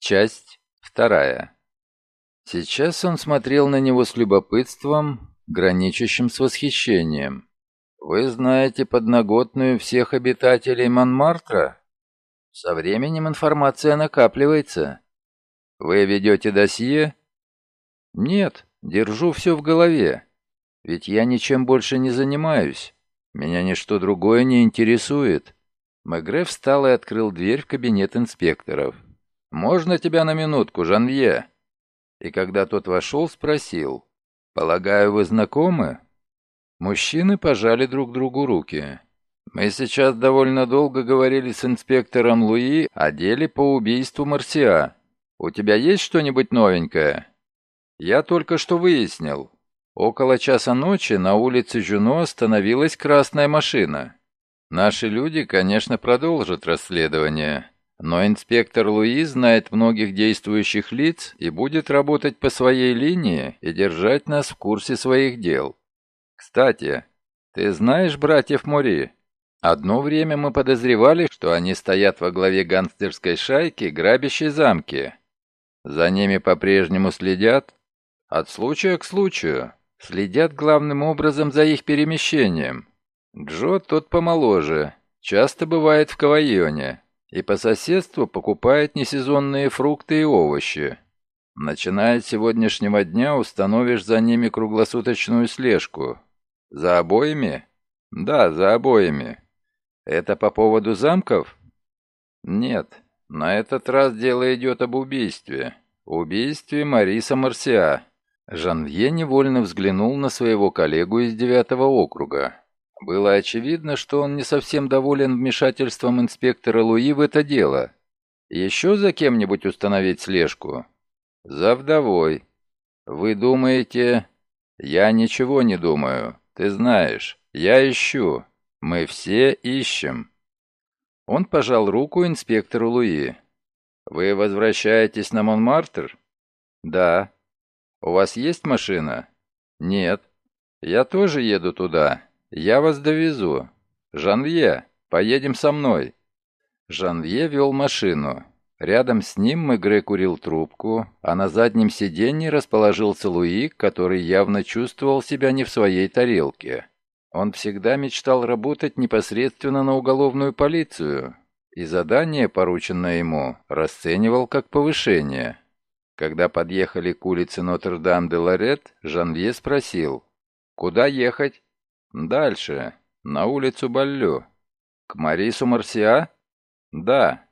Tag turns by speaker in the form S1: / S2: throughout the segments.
S1: Часть вторая. Сейчас он смотрел на него с любопытством, граничащим с восхищением. «Вы знаете подноготную всех обитателей Монмартра? Со временем информация накапливается. Вы ведете досье?» «Нет, держу все в голове. Ведь я ничем больше не занимаюсь. Меня ничто другое не интересует». Мегре встал и открыл дверь в кабинет инспекторов. «Можно тебя на минутку, Жанвье?» И когда тот вошел, спросил. «Полагаю, вы знакомы?» Мужчины пожали друг другу руки. «Мы сейчас довольно долго говорили с инспектором Луи о деле по убийству Марсиа. У тебя есть что-нибудь новенькое?» «Я только что выяснил. Около часа ночи на улице Жюно остановилась красная машина. Наши люди, конечно, продолжат расследование, но инспектор Луи знает многих действующих лиц и будет работать по своей линии и держать нас в курсе своих дел. Кстати, ты знаешь братьев Мори? Одно время мы подозревали, что они стоят во главе гангстерской шайки, грабящей замки. За ними по-прежнему следят? От случая к случаю. Следят главным образом за их перемещением. Джо тот помоложе, часто бывает в Кавайоне и по соседству покупает несезонные фрукты и овощи. Начиная с сегодняшнего дня установишь за ними круглосуточную слежку. За обоими? Да, за обоими. Это по поводу замков? Нет, на этот раз дело идет об убийстве. Убийстве Мариса Марсиа. Жанвье невольно взглянул на своего коллегу из девятого округа. Было очевидно, что он не совсем доволен вмешательством инспектора Луи в это дело. Еще за кем-нибудь установить слежку? За вдовой. Вы думаете... Я ничего не думаю. Ты знаешь, я ищу. Мы все ищем. Он пожал руку инспектору Луи. «Вы возвращаетесь на Монмартр?» «Да». «У вас есть машина?» «Нет». «Я тоже еду туда. «Я вас довезу. Жанвье, поедем со мной». Жанвье вел машину. Рядом с ним Мегре курил трубку, а на заднем сиденье расположился Луи, который явно чувствовал себя не в своей тарелке. Он всегда мечтал работать непосредственно на уголовную полицию, и задание, порученное ему, расценивал как повышение. Когда подъехали к улице Нотр-Дам-де-Лорет, Жанвье спросил, «Куда ехать?» «Дальше. На улицу Баллю. К Марису Марсиа?» «Да».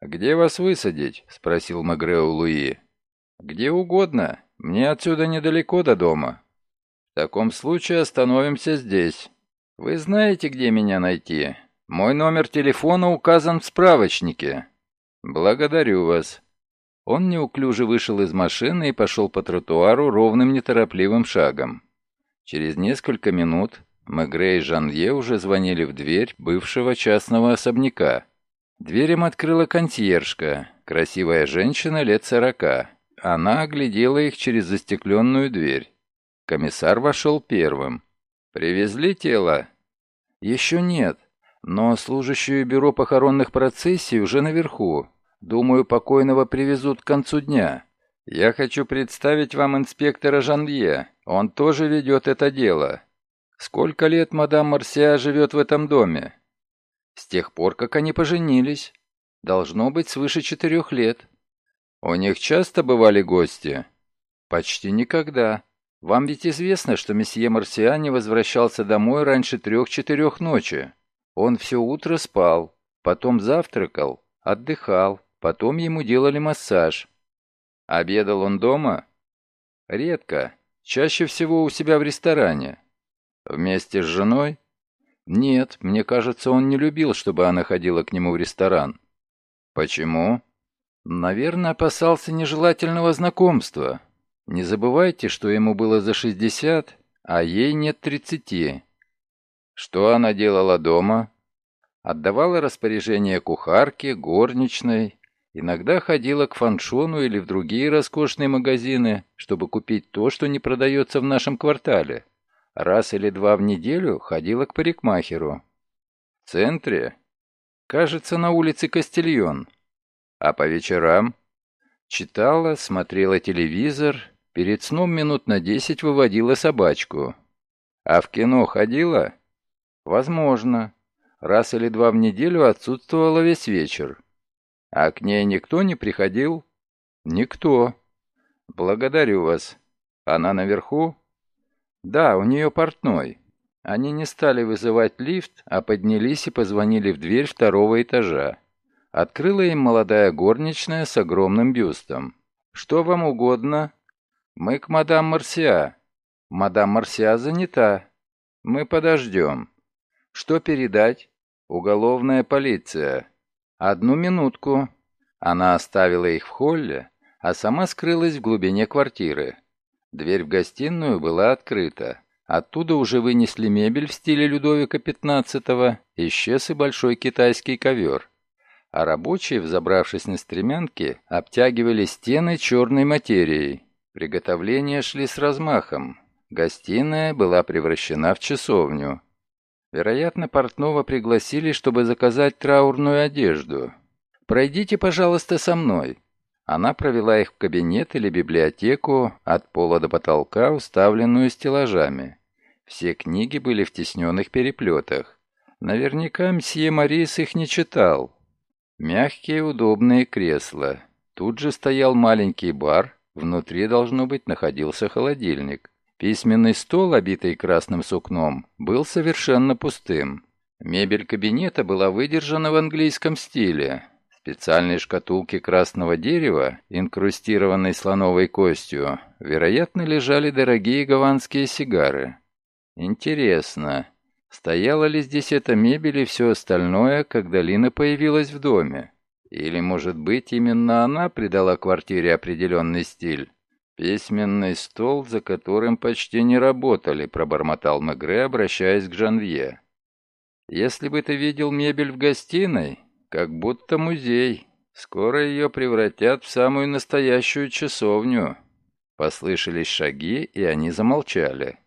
S1: «Где вас высадить?» — спросил Магрео Луи. «Где угодно. Мне отсюда недалеко до дома». «В таком случае остановимся здесь. Вы знаете, где меня найти? Мой номер телефона указан в справочнике». «Благодарю вас». Он неуклюже вышел из машины и пошел по тротуару ровным неторопливым шагом. Через несколько минут Мегре и Жанье уже звонили в дверь бывшего частного особняка. Дверь им открыла консьержка, красивая женщина лет сорока. Она оглядела их через застекленную дверь. Комиссар вошел первым. «Привезли тело?» «Еще нет, но служащую бюро похоронных процессий уже наверху. Думаю, покойного привезут к концу дня. Я хочу представить вам инспектора Жанье. Он тоже ведет это дело. Сколько лет мадам Марсиа живет в этом доме? С тех пор, как они поженились. Должно быть свыше четырех лет. У них часто бывали гости? Почти никогда. Вам ведь известно, что месье Марсиа не возвращался домой раньше трех-четырех ночи. Он все утро спал, потом завтракал, отдыхал, потом ему делали массаж. Обедал он дома? Редко. Чаще всего у себя в ресторане. Вместе с женой? Нет, мне кажется, он не любил, чтобы она ходила к нему в ресторан. Почему? Наверное, опасался нежелательного знакомства. Не забывайте, что ему было за 60, а ей нет 30. Что она делала дома? Отдавала распоряжение кухарке, горничной, иногда ходила к фаншону или в другие роскошные магазины, чтобы купить то, что не продается в нашем квартале. Раз или два в неделю ходила к парикмахеру. В центре? Кажется, на улице Кастильон. А по вечерам? Читала, смотрела телевизор, перед сном минут на десять выводила собачку. А в кино ходила? Возможно. Раз или два в неделю отсутствовала весь вечер. А к ней никто не приходил? Никто. Благодарю вас. Она наверху? Да, у нее портной. Они не стали вызывать лифт, а поднялись и позвонили в дверь второго этажа. Открыла им молодая горничная с огромным бюстом. «Что вам угодно?» «Мы к мадам Марсиа». «Мадам Марсиа занята». «Мы подождем». «Что передать?» «Уголовная полиция». «Одну минутку». Она оставила их в холле, а сама скрылась в глубине квартиры. Дверь в гостиную была открыта. Оттуда уже вынесли мебель в стиле Людовика XV, исчез и большой китайский ковер. А рабочие, взобравшись на стремянки, обтягивали стены черной материей. Приготовления шли с размахом. Гостиная была превращена в часовню. Вероятно, портного пригласили, чтобы заказать траурную одежду. «Пройдите, пожалуйста, со мной». Она провела их в кабинет или библиотеку, от пола до потолка, уставленную стеллажами. Все книги были в тесненных переплетах. Наверняка мсье Марис их не читал. Мягкие удобные кресла. Тут же стоял маленький бар, внутри, должно быть, находился холодильник. Письменный стол, обитый красным сукном, был совершенно пустым. Мебель кабинета была выдержана в английском стиле, специальной шкатулке красного дерева, инкрустированной слоновой костью, вероятно, лежали дорогие гаванские сигары. Интересно, стояла ли здесь эта мебель и все остальное, когда Лина появилась в доме? Или, может быть, именно она придала квартире определенный стиль? «Письменный стол, за которым почти не работали», — пробормотал Мегре, обращаясь к Жанвье. «Если бы ты видел мебель в гостиной, как будто музей. Скоро ее превратят в самую настоящую часовню». Послышались шаги, и они замолчали.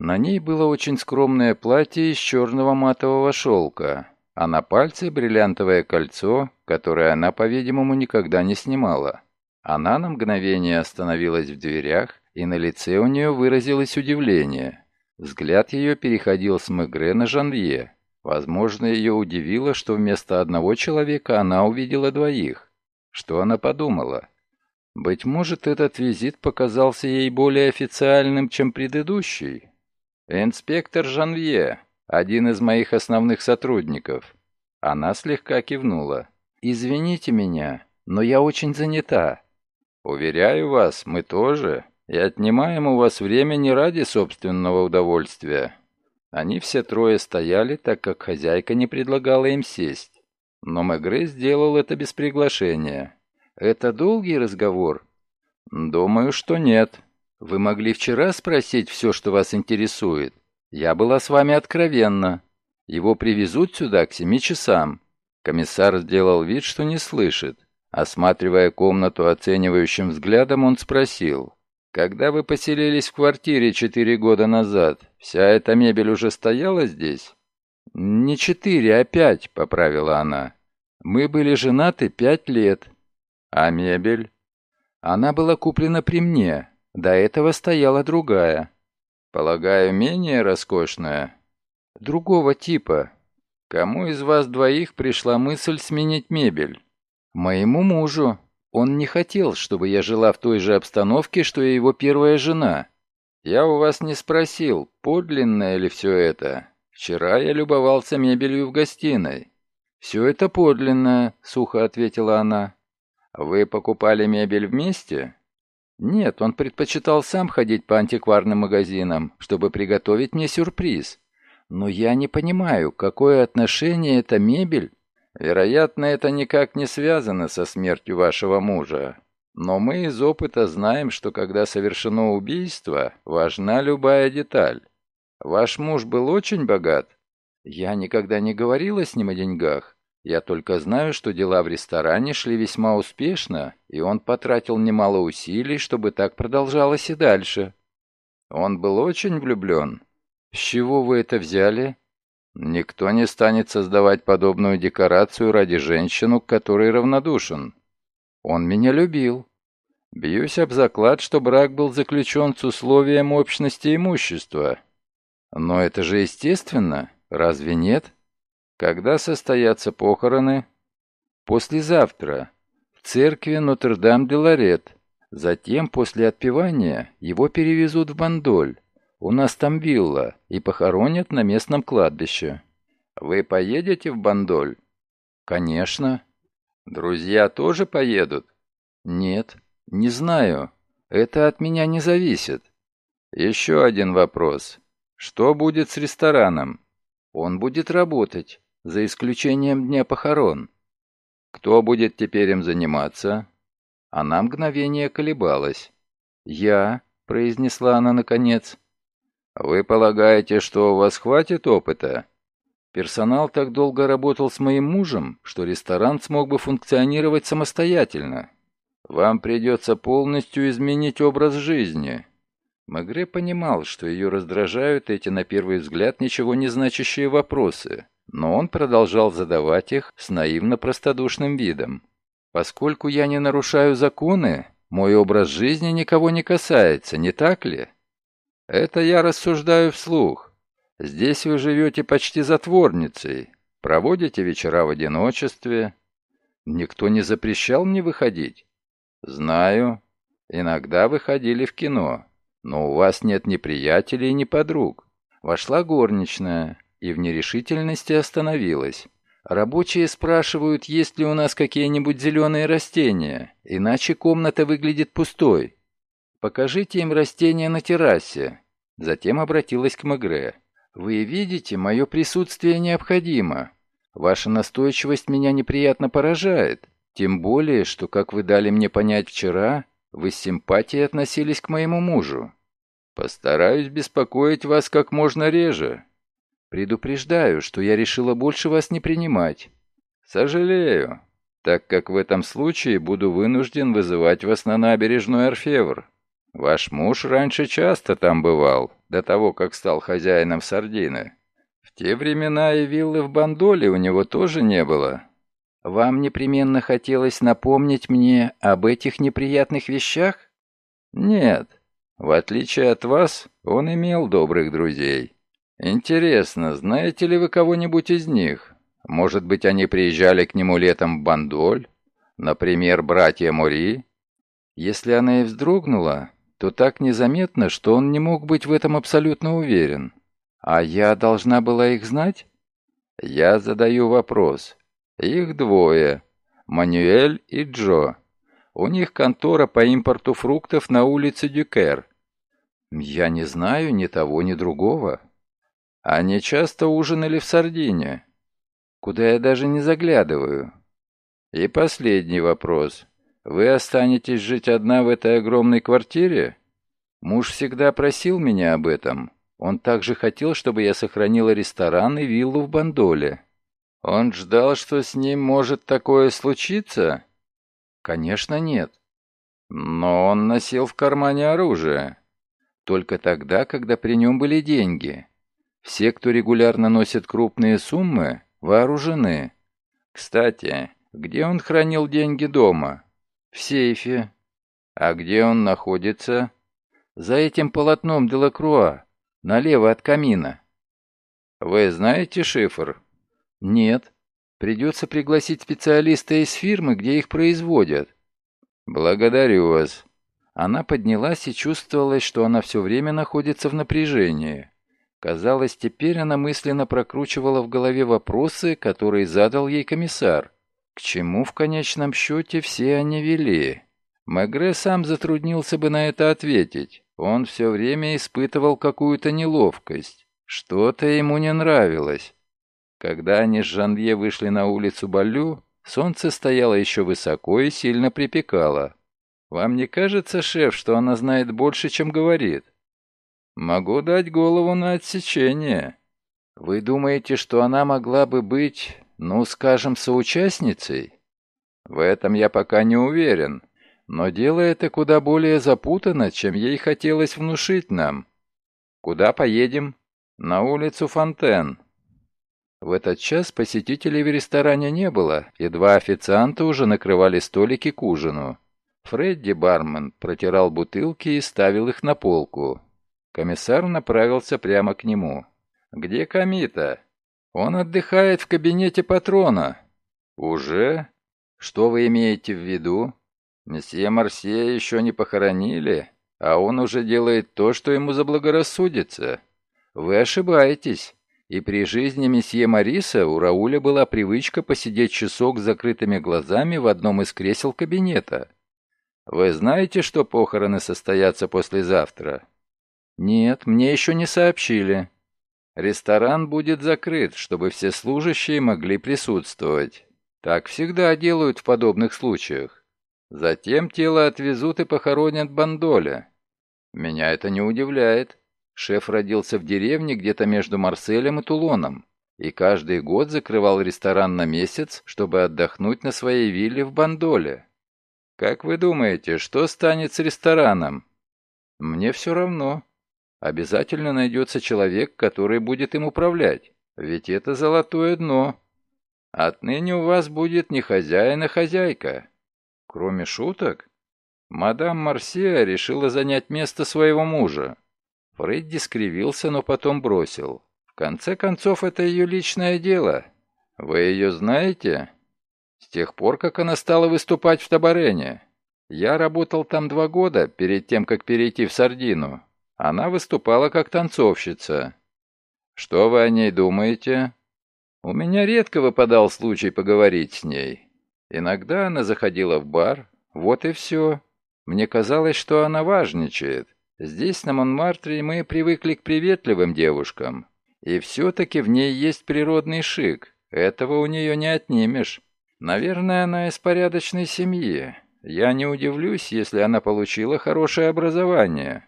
S1: На ней было очень скромное платье из черного матового шелка, а на пальце бриллиантовое кольцо, которое она, по-видимому, никогда не снимала. Она на мгновение остановилась в дверях, и на лице у нее выразилось удивление. Взгляд ее переходил с Мегре на Жанвье. Возможно, ее удивило, что вместо одного человека она увидела двоих. Что она подумала? Быть может, этот визит показался ей более официальным, чем предыдущий? «Инспектор Жанвье, один из моих основных сотрудников». Она слегка кивнула. «Извините меня, но я очень занята». «Уверяю вас, мы тоже, и отнимаем у вас время не ради собственного удовольствия. Они все трое стояли, так как хозяйка не предлагала им сесть. Но Мегре сделал это без приглашения. «Это долгий разговор?» «Думаю, что нет. Вы могли вчера спросить все, что вас интересует. Я была с вами откровенна. Его привезут сюда к семи часам». Комиссар сделал вид, что не слышит. Осматривая комнату оценивающим взглядом, он спросил. Когда вы поселились в квартире четыре года назад, вся эта мебель уже стояла здесь? Не четыре, а пять, поправила она. Мы были женаты пять лет. А мебель? Она была куплена при мне. До этого стояла другая. Полагаю, менее роскошная? Другого типа. Кому из вас двоих пришла мысль сменить мебель? Моему мужу. Он не хотел, чтобы я жила в той же обстановке, что и его первая жена. Я у вас не спросил, подлинное ли все это. Вчера я любовался мебелью в гостиной. Все это подлинное, сухо ответила она. Вы покупали мебель вместе? Нет, он предпочитал сам ходить по антикварным магазинам, чтобы приготовить мне сюрприз. Но я не понимаю, какое отношение эта мебель Вероятно, это никак не связано со смертью вашего мужа. Но мы из опыта знаем, что когда совершено убийство, важна любая деталь. Ваш муж был очень богат? Я никогда не говорила с ним о деньгах. Я только знаю, что дела в ресторане шли весьма успешно, и он потратил немало усилий, чтобы так продолжалось и дальше. Он был очень влюблен. С чего вы это взяли? Никто не станет создавать подобную декорацию ради женщину, к которой равнодушен. Он меня любил. Бьюсь об заклад, что брак был заключен с условием общности имущества. Но это же естественно, разве нет? Когда состоятся похороны? Послезавтра. В церкви Нотр-Дам-де-Лорет. Затем, после отпевания, его перевезут в Бандоль. У нас там вилла, и похоронят на местном кладбище. Вы поедете в Бандоль? Конечно. Друзья тоже поедут? Нет, не знаю. Это от меня не зависит. Еще один вопрос. Что будет с рестораном? Он будет работать, за исключением дня похорон. Кто будет теперь им заниматься? Она мгновение колебалась. «Я», — произнесла она наконец. «Вы полагаете, что у вас хватит опыта?» Персонал так долго работал с моим мужем, что ресторан смог бы функционировать самостоятельно. Вам придется полностью изменить образ жизни. Магре понимал, что ее раздражают эти, на первый взгляд, ничего не значащие вопросы, но он продолжал задавать их с наивно-простодушным видом. «Поскольку я не нарушаю законы, мой образ жизни никого не касается, не так ли?» «Это я рассуждаю вслух. Здесь вы живете почти затворницей, проводите вечера в одиночестве. Никто не запрещал мне выходить?» «Знаю. Иногда выходили в кино». «Но у вас нет ни приятелей, ни подруг». Вошла горничная и в нерешительности остановилась. Рабочие спрашивают, есть ли у нас какие-нибудь зеленые растения, иначе комната выглядит пустой. Покажите им растения на террасе. Затем обратилась к Мегре. Вы видите, мое присутствие необходимо. Ваша настойчивость меня неприятно поражает. Тем более, что, как вы дали мне понять вчера, вы с симпатией относились к моему мужу. Постараюсь беспокоить вас как можно реже. Предупреждаю, что я решила больше вас не принимать. Сожалею, так как в этом случае буду вынужден вызывать вас на набережную Орфевр. Ваш муж раньше часто там бывал, до того, как стал хозяином Сардины. В те времена и виллы в Бандоле у него тоже не было. Вам непременно хотелось напомнить мне об этих неприятных вещах? Нет. В отличие от вас, он имел добрых друзей. Интересно, знаете ли вы кого-нибудь из них? Может быть, они приезжали к нему летом в Бандоль? Например, братья Мори? Если она и вздрогнула, то так незаметно, что он не мог быть в этом абсолютно уверен. А я должна была их знать? Я задаю вопрос. Их двое. Мануэль и Джо. У них контора по импорту фруктов на улице Дюкер. Я не знаю ни того, ни другого. Они часто ужинали в Сардине, куда я даже не заглядываю. И последний вопрос. Вы останетесь жить одна в этой огромной квартире? Муж всегда просил меня об этом. Он также хотел, чтобы я сохранила ресторан и виллу в Бандоле. Он ждал, что с ним может такое случиться? Конечно, нет. Но он носил в кармане оружие. Только тогда, когда при нем были деньги. Все, кто регулярно носит крупные суммы, вооружены. Кстати, где он хранил деньги дома? В сейфе. А где он находится? За этим полотном Делакруа, налево от камина. Вы знаете шифр? Нет. Придется пригласить специалиста из фирмы, где их производят. Благодарю вас. Она поднялась и чувствовала, что она все время находится в напряжении. Казалось, теперь она мысленно прокручивала в голове вопросы, которые задал ей комиссар. К чему в конечном счете все они вели? Мегре сам затруднился бы на это ответить. Он все время испытывал какую-то неловкость. Что-то ему не нравилось. Когда они с Жанвье вышли на улицу Балю, солнце стояло еще высоко и сильно припекало. «Вам не кажется, шеф, что она знает больше, чем говорит?» «Могу дать голову на отсечение». «Вы думаете, что она могла бы быть, ну, скажем, соучастницей?» «В этом я пока не уверен, но дело это куда более запутано, чем ей хотелось внушить нам. Куда поедем?» «На улицу Фонтен». В этот час посетителей в ресторане не было, и два официанта уже накрывали столики к ужину. Фредди бармен протирал бутылки и ставил их на полку. Комиссар направился прямо к нему. «Где Камита?» «Он отдыхает в кабинете патрона». «Уже? Что вы имеете в виду? Месье Марсье еще не похоронили, а он уже делает то, что ему заблагорассудится. Вы ошибаетесь. И при жизни месье Мариса у Рауля была привычка посидеть часок с закрытыми глазами в одном из кресел кабинета. Вы знаете, что похороны состоятся послезавтра? Нет, мне еще не сообщили. Ресторан будет закрыт, чтобы все служащие могли присутствовать. Так всегда делают в подобных случаях. Затем тело отвезут и похоронят Бандоля. Меня это не удивляет. Шеф родился в деревне где-то между Марселем и Тулоном, и каждый год закрывал ресторан на месяц, чтобы отдохнуть на своей вилле в Бандоле. Как вы думаете, что станет с рестораном? Мне все равно. Обязательно найдется человек, который будет им управлять, ведь это золотое дно. Отныне у вас будет не хозяин, а хозяйка. Кроме шуток, мадам Марсия решила занять место своего мужа. Фредди скривился, но потом бросил. В конце концов, это ее личное дело. Вы ее знаете? С тех пор, как она стала выступать в Табарене. Я работал там два года, перед тем, как перейти в Сардину. Она выступала как танцовщица. Что вы о ней думаете? У меня редко выпадал случай поговорить с ней. Иногда она заходила в бар, вот и все. Мне казалось, что она важничает. Здесь, на Монмартре, мы привыкли к приветливым девушкам. И все-таки в ней есть природный шик. Этого у нее не отнимешь. Наверное, она из порядочной семьи. Я не удивлюсь, если она получила хорошее образование.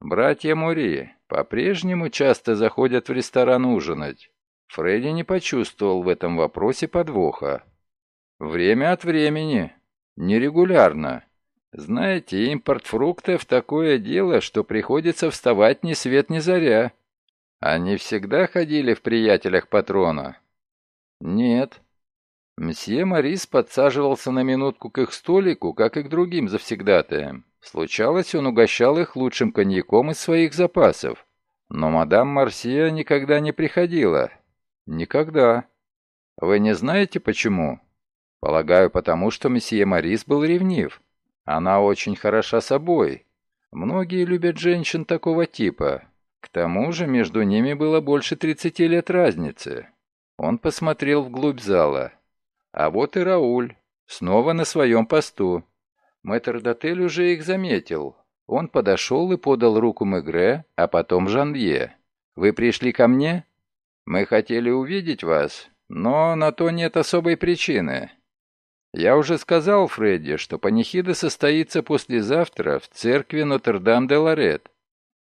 S1: Братья Мури по-прежнему часто заходят в ресторан ужинать. Фредди не почувствовал в этом вопросе подвоха. Время от времени. Нерегулярно. Знаете, импорт фруктов такое дело, что приходится вставать ни свет ни заря. Они всегда ходили в приятелях патрона? Нет. Мсье Морис подсаживался на минутку к их столику, как и к другим завсегдатаям. Случалось, он угощал их лучшим коньяком из своих запасов. Но мадам Марсия никогда не приходила. Никогда. Вы не знаете почему? Полагаю, потому что месье Морис был ревнив. Она очень хороша собой. Многие любят женщин такого типа. К тому же между ними было больше 30 лет разницы. Он посмотрел вглубь зала. А вот и Рауль, снова на своем посту. Мэтр-дотель уже их заметил. Он подошел и подал руку Мегре, а потом Жанвье. «Вы пришли ко мне? Мы хотели увидеть вас, но на то нет особой причины. Я уже сказал Фредди, что панихида состоится послезавтра в церкви Нотр-Дам-де-Лорет.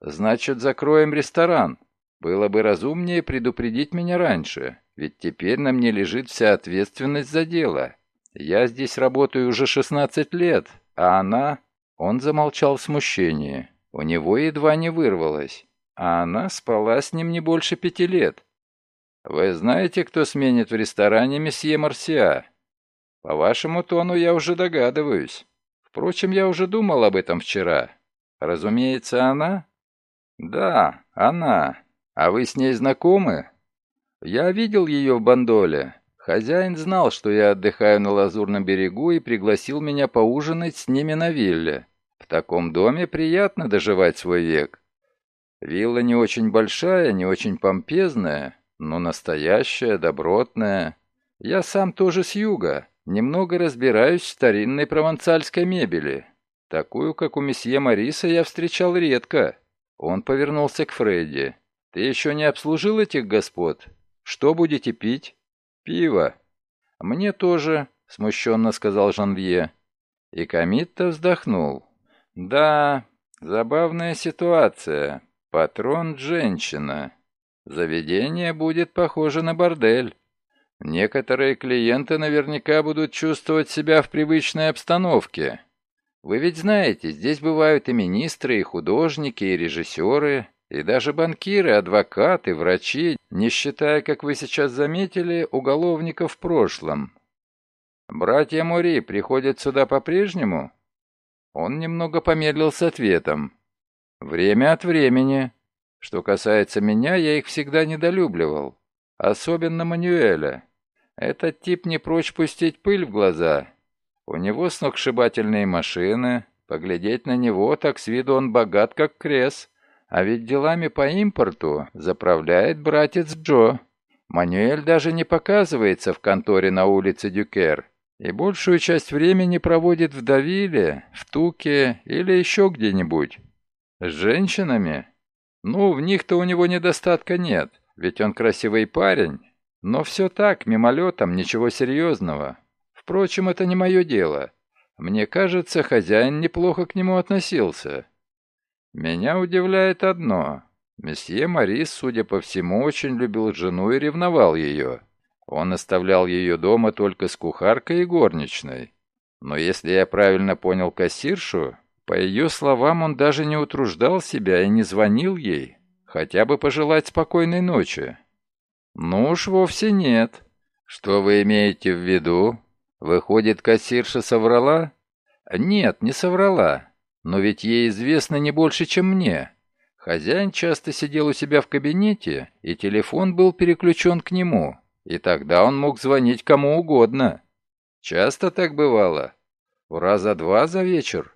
S1: Значит, закроем ресторан. Было бы разумнее предупредить меня раньше, ведь теперь на мне лежит вся ответственность за дело. Я здесь работаю уже 16 лет, а она...» Он замолчал в смущении. У него едва не вырвалось. А она спала с ним не больше пяти лет. «Вы знаете, кто сменит в ресторане месье Марсиа?» По вашему тону я уже догадываюсь. Впрочем, я уже думал об этом вчера. Разумеется, она? Да, она. А вы с ней знакомы? Я видел ее в Бандоле. Хозяин знал, что я отдыхаю на Лазурном берегу и пригласил меня поужинать с ними на вилле. В таком доме приятно доживать свой век. Вилла не очень большая, не очень помпезная, но настоящая, добротная. Я сам тоже с юга. Немного разбираюсь в старинной провансальской мебели. Такую, как у месье Мариса, я встречал редко. Он повернулся к Фредди. Ты еще не обслужил этих господ? Что будете пить? Пиво. Мне тоже, смущенно сказал Жанвье. И Камитта вздохнул. Да, забавная ситуация. Патрон – женщина. Заведение будет похоже на бордель. Некоторые клиенты наверняка будут чувствовать себя в привычной обстановке. Вы ведь знаете, здесь бывают и министры, и художники, и режиссеры, и даже банкиры, адвокаты, врачи, не считая, как вы сейчас заметили, уголовников в прошлом. Братья Мори приходят сюда по-прежнему? Он немного помедлил с ответом. «Время от времени. Что касается меня, я их всегда недолюбливал. Особенно Мануэля. Этот тип не прочь пустить пыль в глаза. У него сногсшибательные машины. Поглядеть на него, так с виду он богат, как крес. А ведь делами по импорту заправляет братец Джо. Мануэль даже не показывается в конторе на улице Дюкер и большую часть времени проводит в Давиле, в Туке или еще где-нибудь. С женщинами? Ну, в них-то у него недостатка нет, ведь он красивый парень. Но все так, мимолетом, ничего серьезного. Впрочем, это не мое дело. Мне кажется, хозяин неплохо к нему относился. Меня удивляет одно. Месье Марис, судя по всему, очень любил жену и ревновал ее. Он оставлял ее дома только с кухаркой и горничной. Но если я правильно понял кассиршу, по ее словам, он даже не утруждал себя и не звонил ей, хотя бы пожелать спокойной ночи. Ну уж вовсе нет. Что вы имеете в виду? Выходит, кассирша соврала? Нет, не соврала. Но ведь ей известно не больше, чем мне. Хозяин часто сидел у себя в кабинете, и телефон был переключен к нему. И тогда он мог звонить кому угодно. Часто так бывало? Раза два за вечер?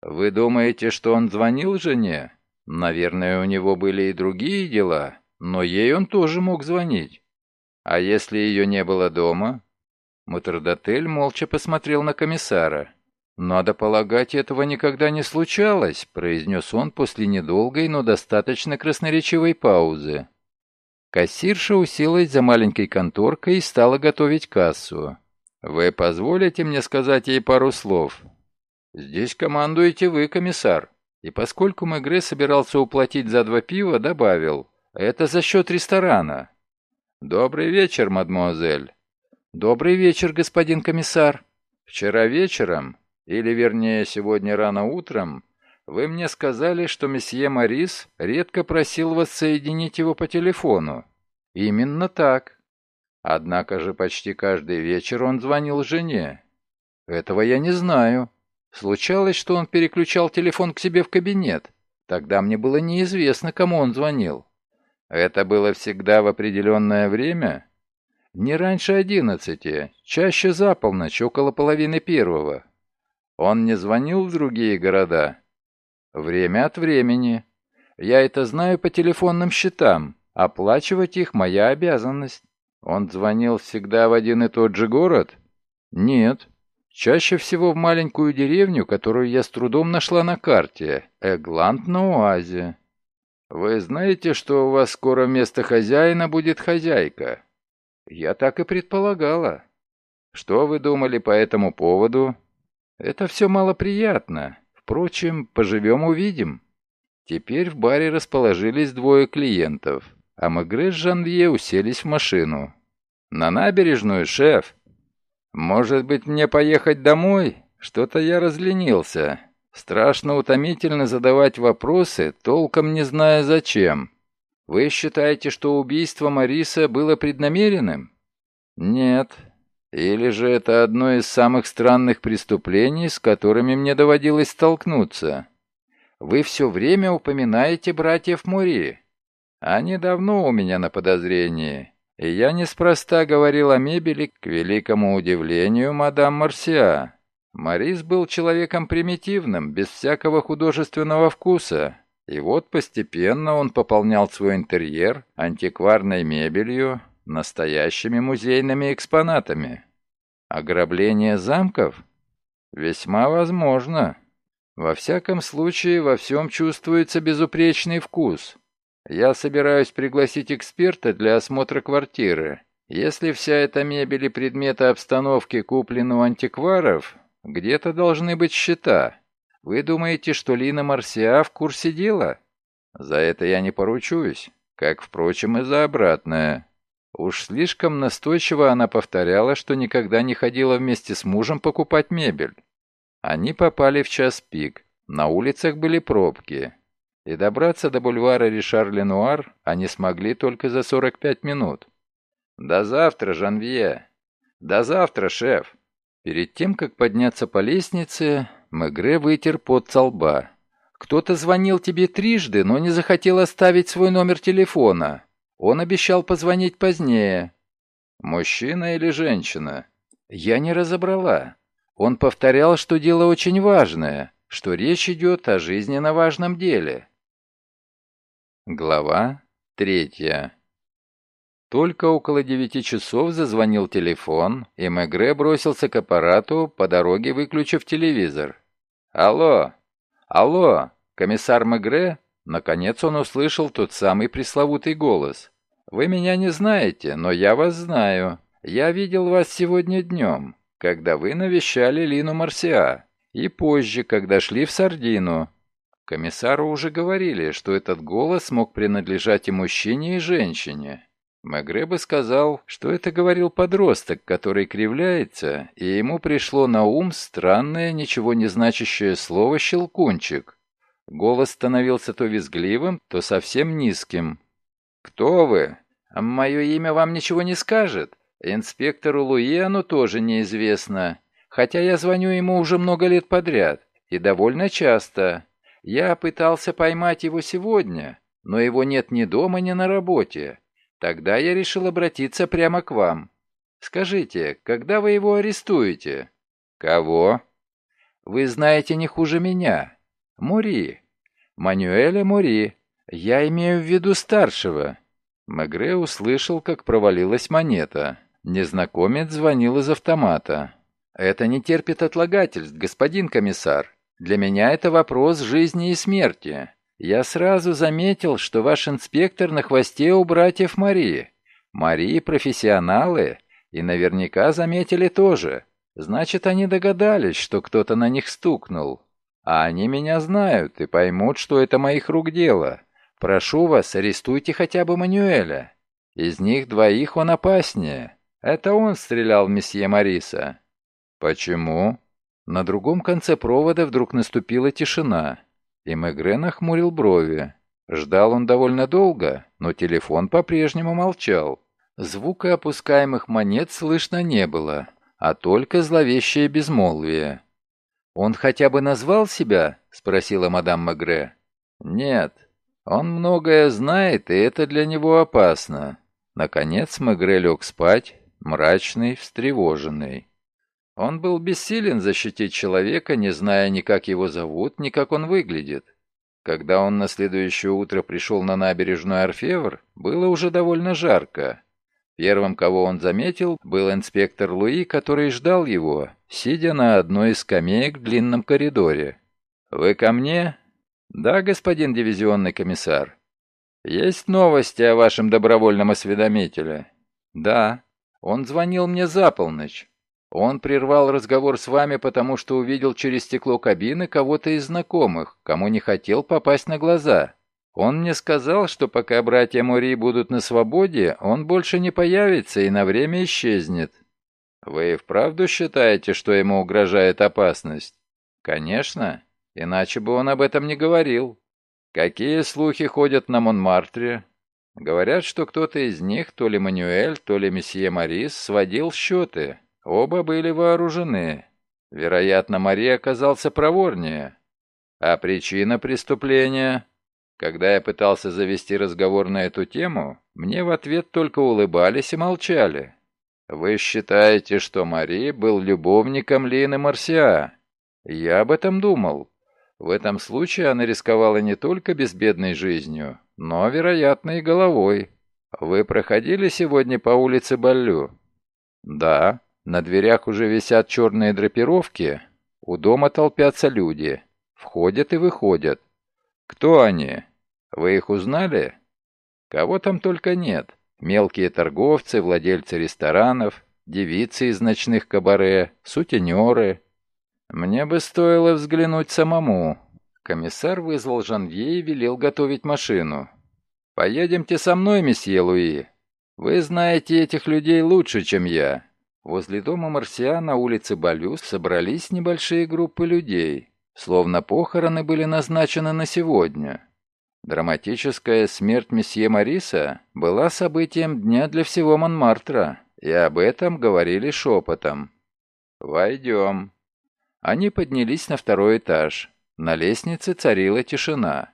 S1: Вы думаете, что он звонил жене? Наверное, у него были и другие дела, но ей он тоже мог звонить. А если ее не было дома? Мутердотель молча посмотрел на комиссара. «Надо полагать, этого никогда не случалось», — произнес он после недолгой, но достаточно красноречивой паузы. Кассирша уселась за маленькой конторкой и стала готовить кассу. «Вы позволите мне сказать ей пару слов?» «Здесь командуете вы, комиссар». И поскольку Мегре собирался уплатить за два пива, добавил, «Это за счет ресторана». «Добрый вечер, мадмуазель». «Добрый вечер, господин комиссар». «Вчера вечером, или вернее сегодня рано утром, вы мне сказали, что месье Морис редко просил вас соединить его по телефону. Именно так. Однако же почти каждый вечер он звонил жене. Этого я не знаю. Случалось, что он переключал телефон к себе в кабинет. Тогда мне было неизвестно, кому он звонил. Это было всегда в определенное время? Не раньше одиннадцати, чаще за полночь, около половины первого. Он не звонил в другие города? Время от времени. Я это знаю по телефонным счетам. Оплачивать их моя обязанность. Он звонил всегда в один и тот же город? Нет. Чаще всего в маленькую деревню, которую я с трудом нашла на карте. Эгланд на Оазе. Вы знаете, что у вас скоро вместо хозяина будет хозяйка? Я так и предполагала. Что вы думали по этому поводу? Это все малоприятно. Впрочем, поживем-увидим. Теперь в баре расположились двое клиентов, а Мегре с Жанвье уселись в машину. «На набережную, шеф!» «Может быть, мне поехать домой? Что-то я разленился. Страшно утомительно задавать вопросы, толком не зная зачем. Вы считаете, что убийство Мариса было преднамеренным?» «Нет, или же это одно из самых странных преступлений, с которыми мне доводилось столкнуться? Вы все время упоминаете братьев Мури. Они давно у меня на подозрении, и я неспроста говорил о мебели к великому удивлению мадам Марсиа. Морис был человеком примитивным, без всякого художественного вкуса, и вот постепенно он пополнял свой интерьер антикварной мебелью, настоящими музейными экспонатами. Ограбление замков? Весьма возможно. Во всяком случае, во всем чувствуется безупречный вкус. Я собираюсь пригласить эксперта для осмотра квартиры. Если вся эта мебель и предметы обстановки куплены у антикваров, где-то должны быть счета. Вы думаете, что Лина Марсиа в курсе дела? За это я не поручусь, как, впрочем, и за обратное. Уж слишком настойчиво она повторяла, что никогда не ходила вместе с мужем покупать мебель. Они попали в час пик, на улицах были пробки, и добраться до бульвара Ришар-Ленуар они смогли только за 45 минут. «До завтра, Жанвье!» «До завтра, шеф!» Перед тем, как подняться по лестнице, Мегре вытер пот со лба. «Кто-то звонил тебе трижды, но не захотел оставить свой номер телефона. Он обещал позвонить позднее». «Мужчина или женщина?» «Я не разобрала. Он повторял, что дело очень важное, что речь идет о жизненно важном деле». Глава третья только около девяти часов зазвонил телефон, и Мегре бросился к аппарату, по дороге выключив телевизор. «Алло! Алло! Комиссар Мегре?» Наконец он услышал тот самый пресловутый голос. «Вы меня не знаете, но я вас знаю. Я видел вас сегодня днем, когда вы навещали Лину Марсиа, и позже, когда шли в Сардину. Комиссару уже говорили, что этот голос мог принадлежать и мужчине, и женщине. Мегре бы сказал, что это говорил подросток, который кривляется, и ему пришло на ум странное, ничего не значащее слово «щелкунчик». Голос становился то визгливым, то совсем низким. «Кто вы? Мое имя вам ничего не скажет. Инспектору Луи тоже неизвестно, хотя я звоню ему уже много лет подряд, и довольно часто. Я пытался поймать его сегодня, но его нет ни дома, ни на работе». Тогда я решил обратиться прямо к вам. Скажите, когда вы его арестуете? Кого? Вы знаете не хуже меня. Мури. Манюэля Мури. Я имею в виду старшего. Мегре услышал, как провалилась монета. Незнакомец звонил из автомата. «Это не терпит отлагательств, господин комиссар. Для меня это вопрос жизни и смерти. Я сразу заметил, что ваш инспектор на хвосте у братьев Марии. Марии профессионалы, и наверняка заметили тоже. Значит, они догадались, что кто-то на них стукнул. А они меня знают и поймут, что это моих рук дело. Прошу вас, арестуйте хотя бы Мануэля. Из них двоих он опаснее. Это он стрелял в месье Мариса. Почему? На другом конце провода вдруг наступила тишина. И Мегре нахмурил брови. Ждал он довольно долго, но телефон по-прежнему молчал. Звука опускаемых монет слышно не было, а только зловещее безмолвие. «Он хотя бы назвал себя?» — спросила мадам Мегре. «Нет, он многое знает, и это для него опасно». Наконец Мегре лег спать, мрачный, встревоженный. Он был бессилен защитить человека, не зная ни как его зовут, ни как он выглядит. Когда он на следующее утро пришел на набережную Орфевр, было уже довольно жарко. Первым, кого он заметил, был инспектор Луи, который ждал его, сидя на одной из скамеек в длинном коридоре. «Вы ко мне?» «Да, господин дивизионный комиссар». «Есть новости о вашем добровольном осведомителе?» «Да. Он звонил мне за полночь. Он прервал разговор с вами, потому что увидел через стекло кабины кого-то из знакомых, кому не хотел попасть на глаза. Он мне сказал, что пока братья Мори будут на свободе, он больше не появится и на время исчезнет. Вы вправду считаете, что ему угрожает опасность? Конечно, иначе бы он об этом не говорил. Какие слухи ходят на Монмартре? Говорят, что кто-то из них, то ли Мануэль, то ли месье Марис, сводил счеты. Оба были вооружены. Вероятно, Мария оказался проворнее. А причина преступления? Когда я пытался завести разговор на эту тему, мне в ответ только улыбались и молчали. Вы считаете, что Мари был любовником Лины Марсиа? Я об этом думал. В этом случае она рисковала не только безбедной жизнью, но, вероятно, и головой. Вы проходили сегодня по улице Баллю? Да. На дверях уже висят черные драпировки. У дома толпятся люди. Входят и выходят. Кто они? Вы их узнали? Кого там только нет. Мелкие торговцы, владельцы ресторанов, девицы из ночных кабаре, сутенеры. Мне бы стоило взглянуть самому. Комиссар вызвал Жанвье и велел готовить машину. «Поедемте со мной, месье Луи. Вы знаете этих людей лучше, чем я. Возле дома Марсиа на улице Балюс собрались небольшие группы людей, словно похороны были назначены на сегодня. Драматическая смерть месье Мариса была событием дня для всего Монмартра, и об этом говорили шепотом. «Войдем». Они поднялись на второй этаж. На лестнице царила тишина.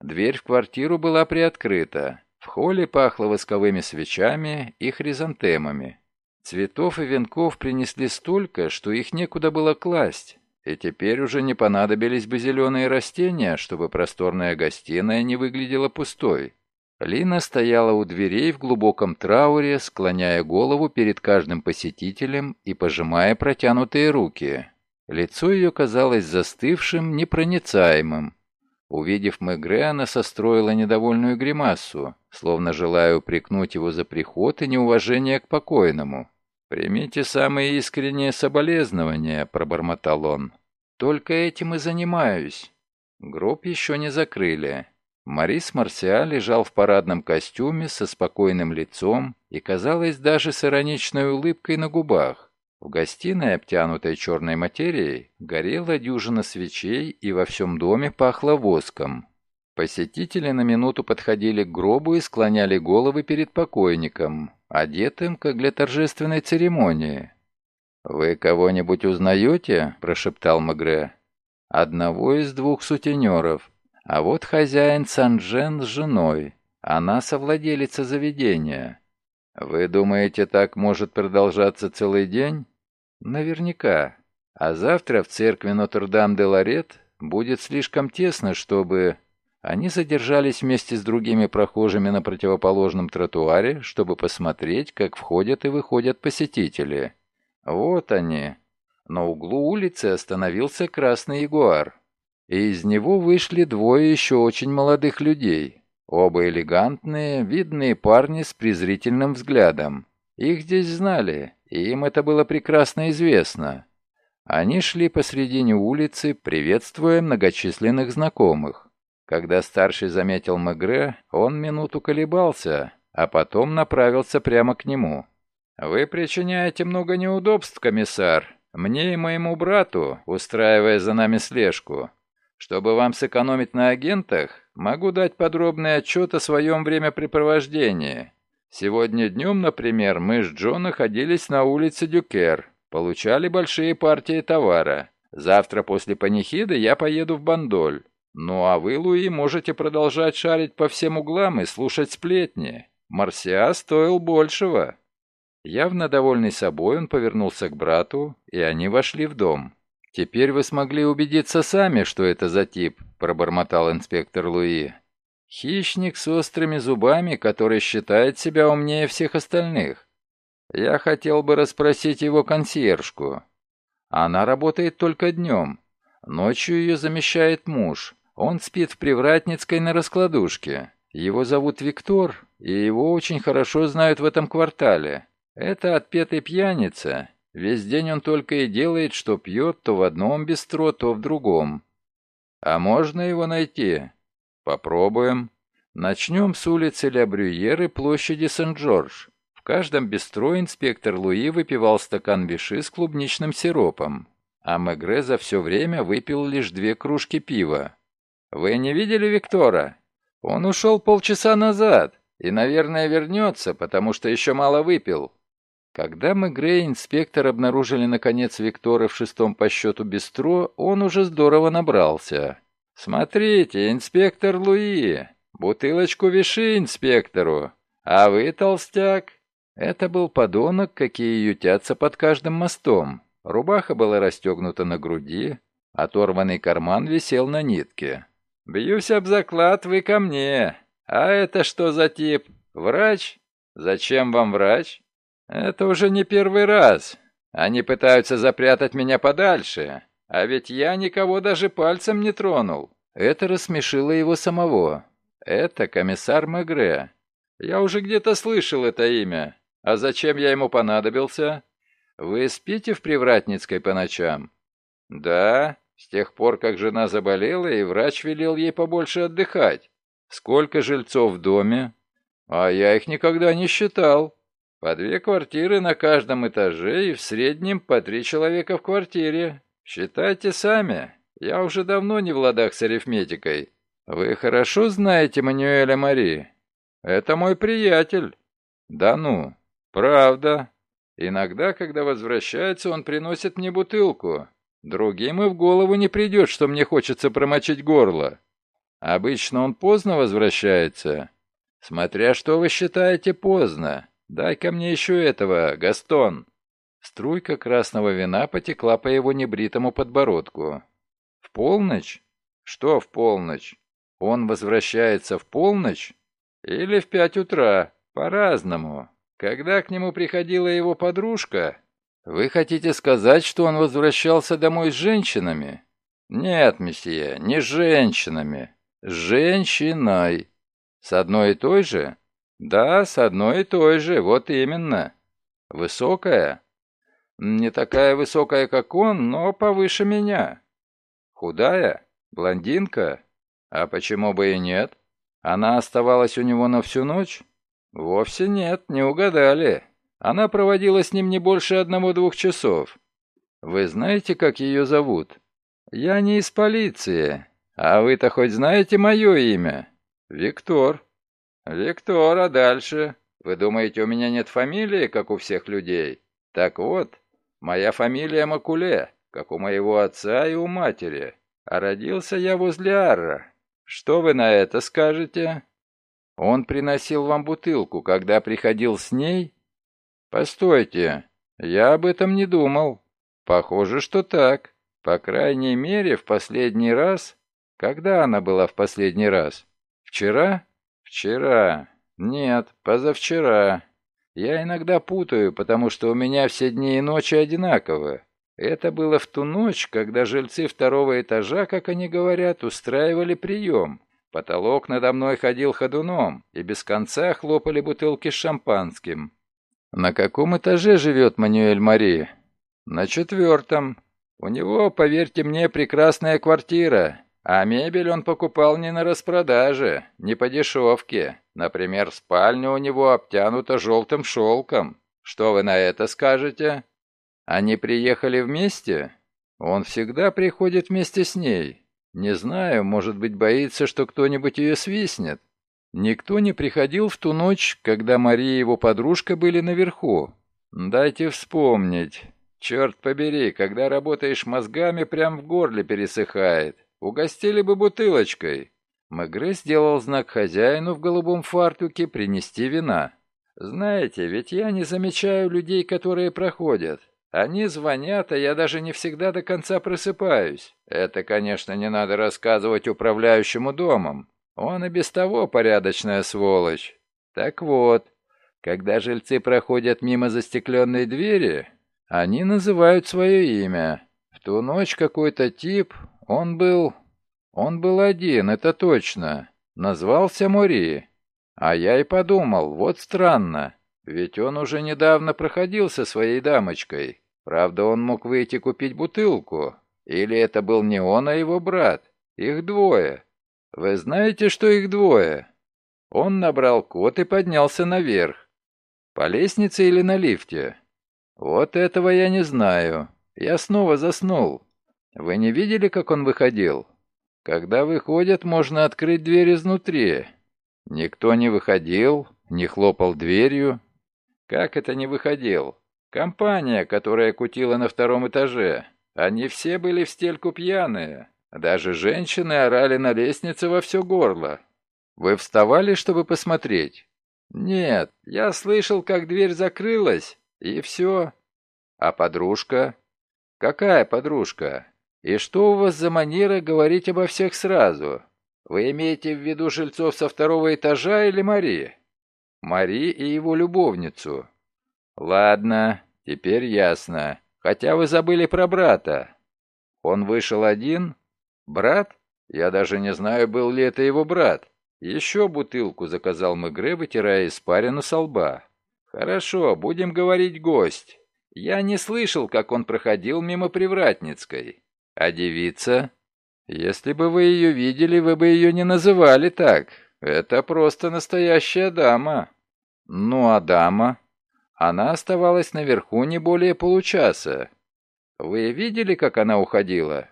S1: Дверь в квартиру была приоткрыта. В холле пахло восковыми свечами и хризантемами. Цветов и венков принесли столько, что их некуда было класть, и теперь уже не понадобились бы зеленые растения, чтобы просторная гостиная не выглядела пустой. Лина стояла у дверей в глубоком трауре, склоняя голову перед каждым посетителем и пожимая протянутые руки. Лицо ее казалось застывшим, непроницаемым. Увидев Мегре, она состроила недовольную гримасу, словно желая упрекнуть его за приход и неуважение к покойному. «Примите самые искренние соболезнования», — пробормотал он. «Только этим и занимаюсь». Гроб еще не закрыли. Марис Марсиа лежал в парадном костюме со спокойным лицом и, казалось, даже с ироничной улыбкой на губах. В гостиной, обтянутой черной материей, горела дюжина свечей и во всем доме пахло воском. Посетители на минуту подходили к гробу и склоняли головы перед покойником, одетым, как для торжественной церемонии. «Вы кого-нибудь узнаете?» – прошептал Магре. «Одного из двух сутенеров. А вот хозяин Санжен с женой. Она совладелица заведения. Вы думаете, так может продолжаться целый день? Наверняка. А завтра в церкви Нотр-Дам-де-Ларет будет слишком тесно, чтобы... Они задержались вместе с другими прохожими на противоположном тротуаре, чтобы посмотреть, как входят и выходят посетители. Вот они. На углу улицы остановился красный ягуар и из него вышли двое еще очень молодых людей. Оба элегантные, видные парни с презрительным взглядом. Их здесь знали, и им это было прекрасно известно. Они шли посредине улицы, приветствуя многочисленных знакомых. Когда старший заметил Мегре, он минуту колебался, а потом направился прямо к нему. «Вы причиняете много неудобств, комиссар, мне и моему брату, устраивая за нами слежку. Чтобы вам сэкономить на агентах, могу дать подробный отчет о своем времяпрепровождении. Сегодня днем, например, мы с Джо находились на улице Дюкер, получали большие партии товара. Завтра после панихиды я поеду в Бандоль. Ну а вы, Луи, можете продолжать шарить по всем углам и слушать сплетни. Марсиа стоил большего». Явно довольный собой, он повернулся к брату, и они вошли в дом. «Теперь вы смогли убедиться сами, что это за тип», — пробормотал инспектор Луи. «Хищник с острыми зубами, который считает себя умнее всех остальных. Я хотел бы расспросить его консьержку. Она работает только днем. Ночью ее замещает муж. Он спит в Привратницкой на раскладушке. Его зовут Виктор, и его очень хорошо знают в этом квартале. Это отпетый пьяница, Весь день он только и делает, что пьет то в одном бистро, то в другом. А можно его найти? Попробуем. Начнем с улицы Ля Брюер и площади Сен-Джордж. В каждом бистро инспектор Луи выпивал стакан виши с клубничным сиропом, а Мегре за все время выпил лишь две кружки пива. «Вы не видели Виктора? Он ушел полчаса назад и, наверное, вернется, потому что еще мало выпил. Когда мы, Грей, инспектор, обнаружили, наконец, Виктора в шестом по счету бистро, он уже здорово набрался. «Смотрите, инспектор Луи! Бутылочку виши инспектору! А вы, толстяк?» Это был подонок, какие ютятся под каждым мостом. Рубаха была расстегнута на груди, оторванный карман висел на нитке. «Бьюсь об заклад, вы ко мне. А это что за тип? Врач? Зачем вам врач?» «Это уже не первый раз. Они пытаются запрятать меня подальше, а ведь я никого даже пальцем не тронул». Это рассмешило его самого. «Это комиссар Мегре. Я уже где-то слышал это имя. А зачем я ему понадобился? Вы спите в Привратницкой по ночам?» «Да, с тех пор, как жена заболела, и врач велел ей побольше отдыхать. Сколько жильцов в доме?» «А я их никогда не считал». По две квартиры на каждом этаже и в среднем по три человека в квартире. Считайте сами. Я уже давно не в ладах с арифметикой. Вы хорошо знаете Мануэля Мари? Это мой приятель. Да ну, правда. Иногда, когда возвращается, он приносит мне бутылку. Другим и в голову не придет, что мне хочется промочить горло. Обычно он поздно возвращается. Смотря что вы считаете поздно. Дай-ка мне еще этого, Гастон. Струйка красного вина потекла по его небритому подбородку. В полночь? Что в полночь? Он возвращается в полночь? Или в пять утра? По-разному. Когда к нему приходила его подружка, вы хотите сказать, что он возвращался домой с женщинами? Нет, месье, не с женщинами. С женщиной. С одной и той же? Да, с одной и той же, вот именно. Высокая? Не такая высокая, как он, но повыше меня. Худая? Блондинка? А почему бы и нет? Она оставалась у него на всю ночь? Вовсе нет, не угадали. Она проводила с ним не больше одного-двух часов. Вы знаете, как ее зовут? Я не из полиции. А вы-то хоть знаете мое имя? Виктор. Виктор, а дальше? Вы думаете, у меня нет фамилии, как у всех людей? Так вот, моя фамилия Макуле, как у моего отца и у матери. А родился я возле Арра. Что вы на это скажете? Он приносил вам бутылку, когда приходил с ней? Постойте, я об этом не думал. Похоже, что так. По крайней мере, в последний раз... Когда она была в последний раз? Вчера? Вчера. Нет, позавчера. Я иногда путаю, потому что у меня все дни и ночи одинаковы. Это было в ту ночь, когда жильцы второго этажа, как они говорят, устраивали прием. Потолок надо мной ходил ходуном, и без конца хлопали бутылки с шампанским. «На каком этаже живет Мануэль Мари?» «На четвертом. У него, поверьте мне, прекрасная квартира, а мебель он покупал не на распродаже, не по дешевке. Например, спальня у него обтянута желтым шелком. Что вы на это скажете?» «Они приехали вместе?» «Он всегда приходит вместе с ней. Не знаю, может быть, боится, что кто-нибудь ее свистнет. Никто не приходил в ту ночь, когда Мария и его подружка были наверху. Дайте вспомнить. Черт побери, когда работаешь мозгами, прям в горле пересыхает. Угостили бы бутылочкой. Мегре сделал знак хозяину в голубом фартуке принести вина. Знаете, ведь я не замечаю людей, которые проходят. Они звонят, а я даже не всегда до конца просыпаюсь. Это, конечно, не надо рассказывать управляющему домом. Он и без того порядочная сволочь. Так вот, когда жильцы проходят мимо застекленной двери, они называют свое имя. В ту ночь какой-то тип, он был... Он был один, это точно. Назвался Мори. А я и подумал, вот странно, ведь он уже недавно проходил со своей дамочкой. Правда, он мог выйти купить бутылку. Или это был не он, а его брат. Их двое. Вы знаете, что их двое? Он набрал код и поднялся наверх. По лестнице или на лифте? Вот этого я не знаю. Я снова заснул. Вы не видели, как он выходил? Когда выходят, можно открыть дверь изнутри. Никто не выходил, не хлопал дверью. Как это не выходил? Компания, которая кутила на втором этаже. Они все были в стельку пьяные. Даже женщины орали на лестнице во все горло. Вы вставали, чтобы посмотреть? Нет, я слышал, как дверь закрылась, и все. А подружка? Какая подружка? И что у вас за манера говорить обо всех сразу? Вы имеете в виду жильцов со второго этажа или Мари? Мари и его любовницу. Ладно, теперь ясно. Хотя вы забыли про брата. Он вышел один? «Брат? Я даже не знаю, был ли это его брат. Еще бутылку заказал Мегре, вытирая испарину со лба. Хорошо, будем говорить гость. Я не слышал, как он проходил мимо Привратницкой. А девица? Если бы вы ее видели, вы бы ее не называли так. Это просто настоящая дама. Ну а дама? Она оставалась наверху не более получаса. Вы видели, как она уходила?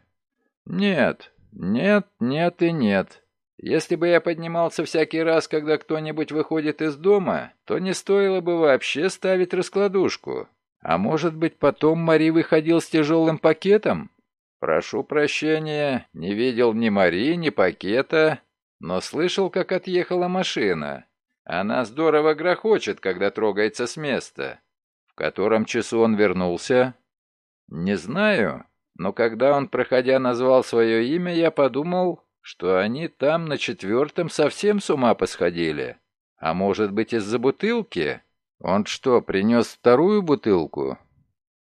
S1: «Нет, нет, нет и нет. Если бы я поднимался всякий раз, когда кто-нибудь выходит из дома, то не стоило бы вообще ставить раскладушку. А может быть, потом Мари выходил с тяжелым пакетом? Прошу прощения, не видел ни Мари, ни пакета, но слышал, как отъехала машина. Она здорово грохочет, когда трогается с места. В котором часу он вернулся? Не знаю, но когда он, проходя, назвал свое имя, я подумал, что они там на четвертом совсем с ума посходили. А может быть, из-за бутылки? Он что, принес вторую бутылку?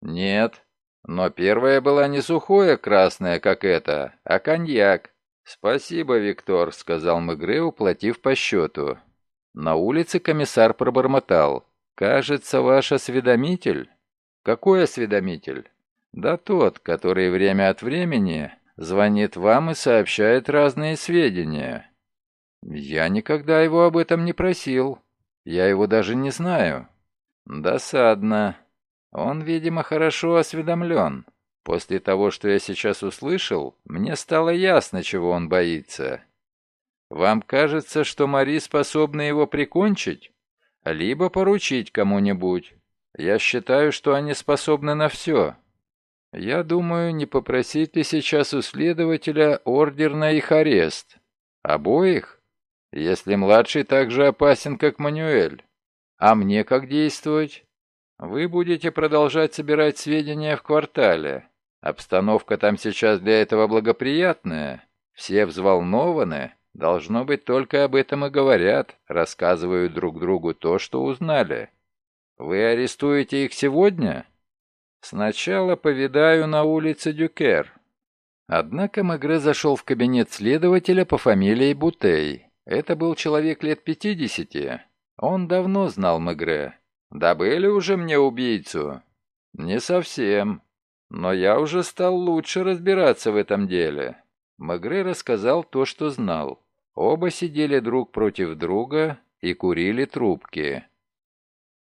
S1: Нет. Но первая была не сухое красное, как это, а коньяк. «Спасибо, Виктор», — сказал Мегре, уплатив по счету. На улице комиссар пробормотал. «Кажется, ваш осведомитель». «Какой осведомитель?» «Да тот, который время от времени звонит вам и сообщает разные сведения». «Я никогда его об этом не просил. Я его даже не знаю». «Досадно. Он, видимо, хорошо осведомлен. После того, что я сейчас услышал, мне стало ясно, чего он боится. Вам кажется, что Мари способна его прикончить? Либо поручить кому-нибудь. Я считаю, что они способны на все. Я думаю, не попросить ли сейчас у следователя ордер на их арест? Обоих? Если младший так же опасен, как Мануэль. А мне как действовать? Вы будете продолжать собирать сведения в квартале. Обстановка там сейчас для этого благоприятная. Все взволнованы. Должно быть, только об этом и говорят, рассказывают друг другу то, что узнали. Вы арестуете их сегодня? Сначала повидаю на улице Дюкер. Однако Мегре зашел в кабинет следователя по фамилии Бутей. Это был человек лет пятидесяти, он давно знал Мегре. «Добыли уже мне убийцу?» «Не совсем. Но я уже стал лучше разбираться в этом деле». Мегре рассказал то, что знал. Оба сидели друг против друга и курили трубки.